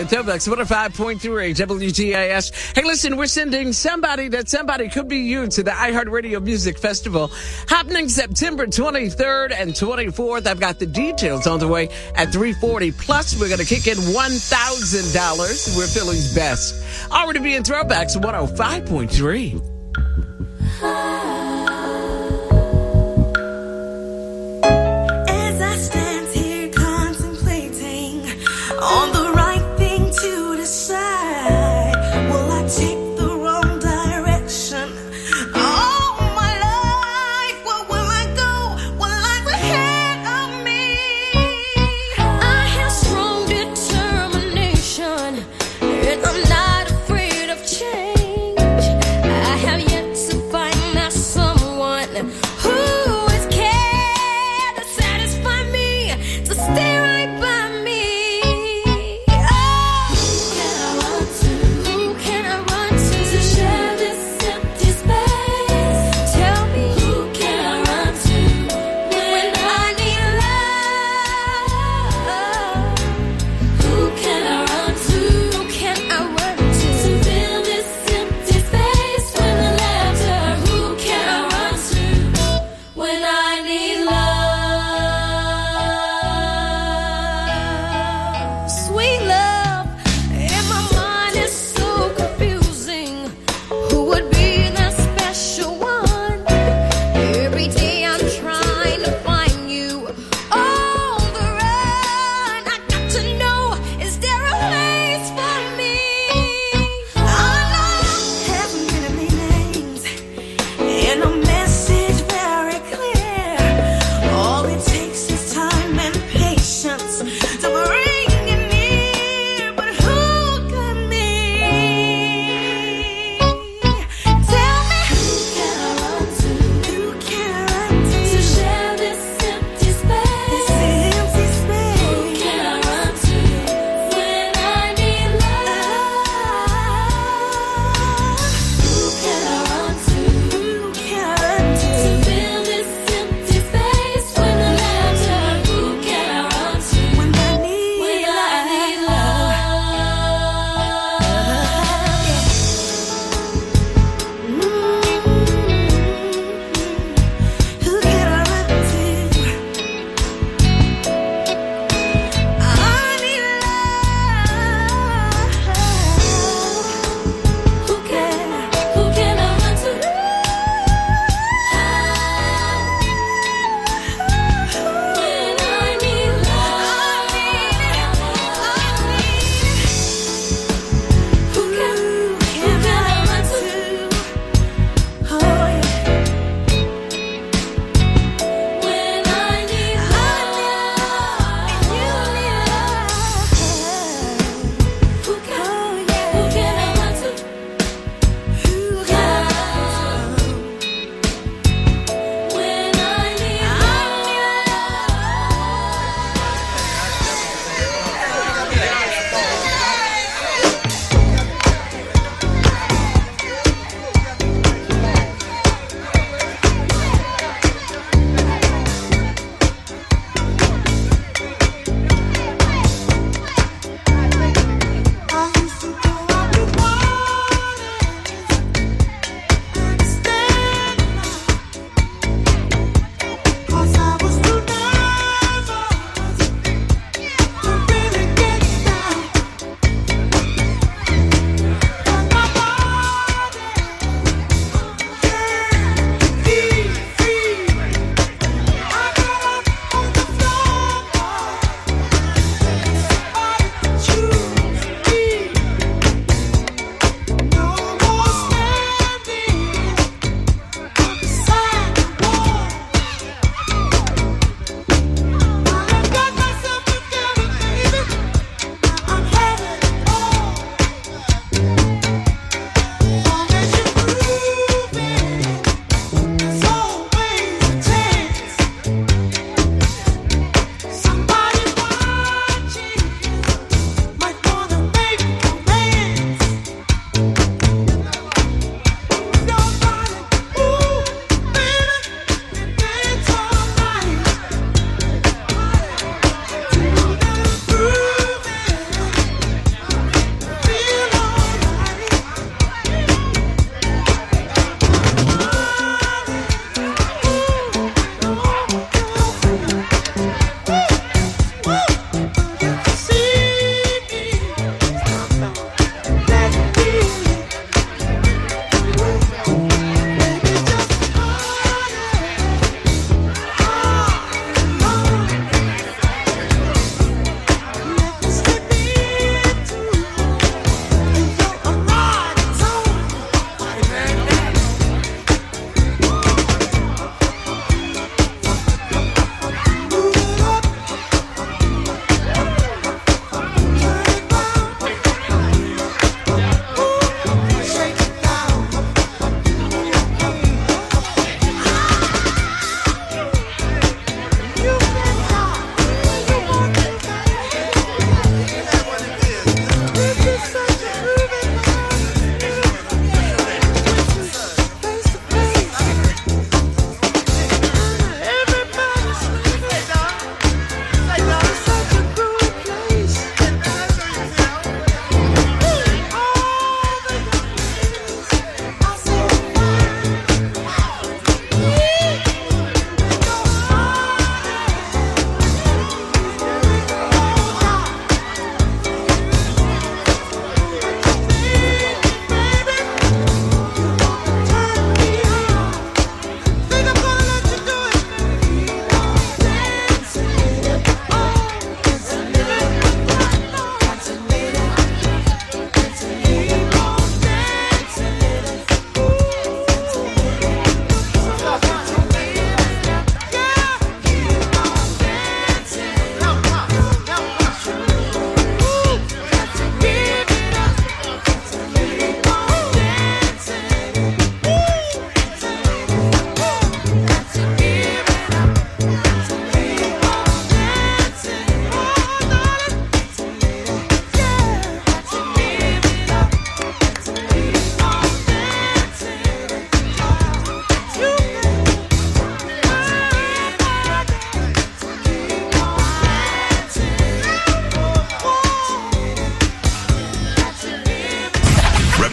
Yes, Darwin B at Tobex 105.3 WDAS. Hey, listen, we're sending somebody that somebody could be you to the iHeartRadio Music Festival happening September 23rd and 24th. I've got the details on the way at 340. Plus, we're going to kick in $1,000. We're Philly's best. Already being throwbacks 105.3.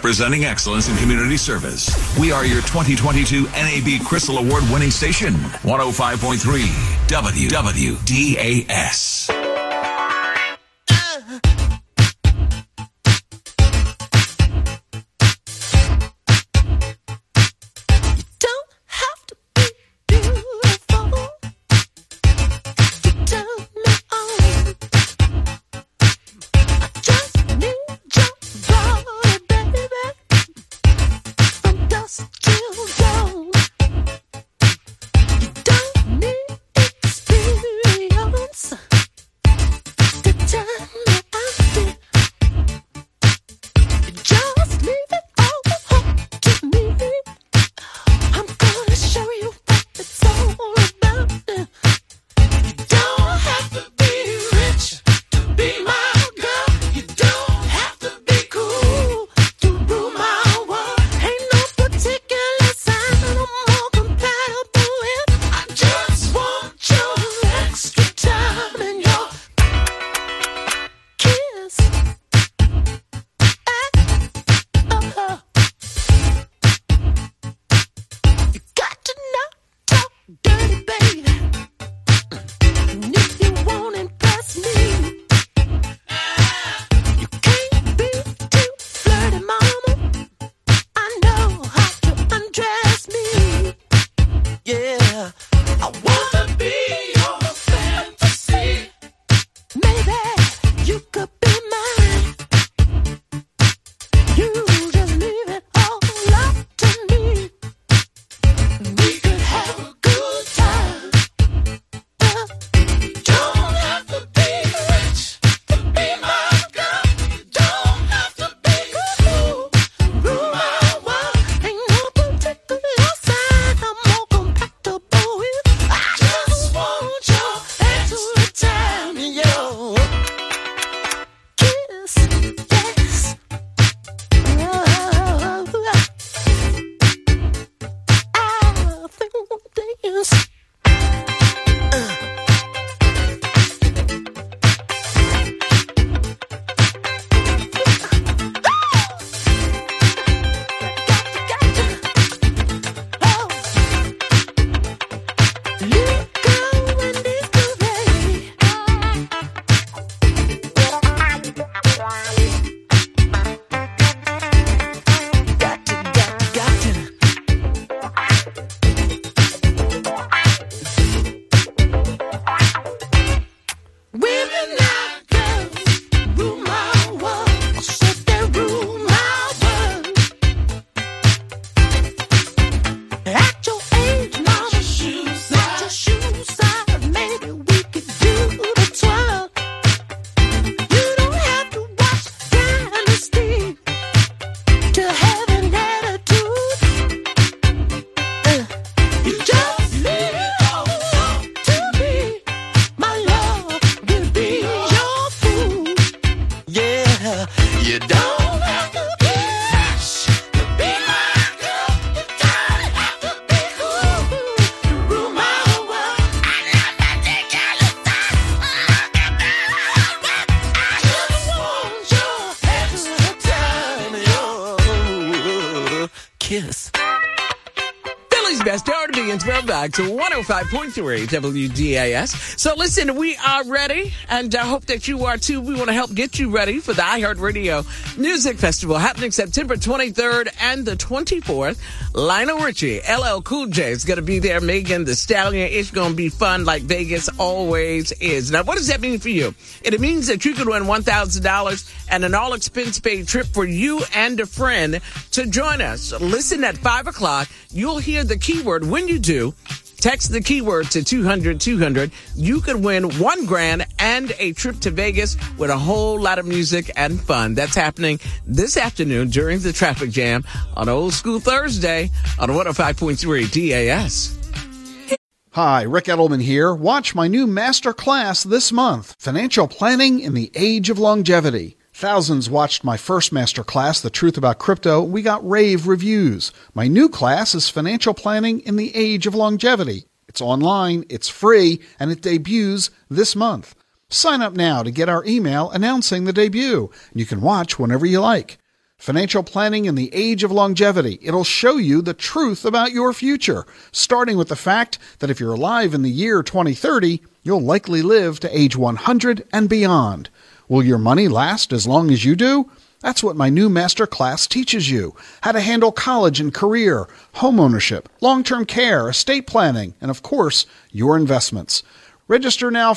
representing excellence in community service. We are your 2022 NAB Crystal Award winning station, 105.3 WWDAS. Ah! Back to 105.3 WDAS. So listen, we are ready, and I hope that you are too. We want to help get you ready for the iHeartRadio Music Festival happening September 23rd and the 24th. Lionel Richie, LL Cool J is going to be there. Megan Thee Stallion. It's going to be fun like Vegas always is. Now, what does that mean for you? It means that you could win $1,000 and an all expense paid trip for you and a friend to join us. Listen at 5 o'clock. You'll hear the keyword when you do. Text the keyword to 200 200. You could win one grand and a trip to Vegas with a whole lot of music and fun. That's happening this afternoon during the traffic jam on Old School Thursday on 105.3 DAS. Hi, Rick Edelman here. Watch my new master class this month Financial Planning in the Age of Longevity. Thousands watched my first master class, The Truth About Crypto. We got rave reviews. My new class is Financial Planning in the Age of Longevity. It's online, it's free, and it debuts this month. Sign up now to get our email announcing the debut. And you can watch whenever you like. Financial Planning in the Age of Longevity. It'll show you the truth about your future, starting with the fact that if you're alive in the year 2030, you'll likely live to age 100 and beyond. Will your money last as long as you do? That's what my new master class teaches you how to handle college and career, home ownership, long term care, estate planning, and of course, your investments. Register now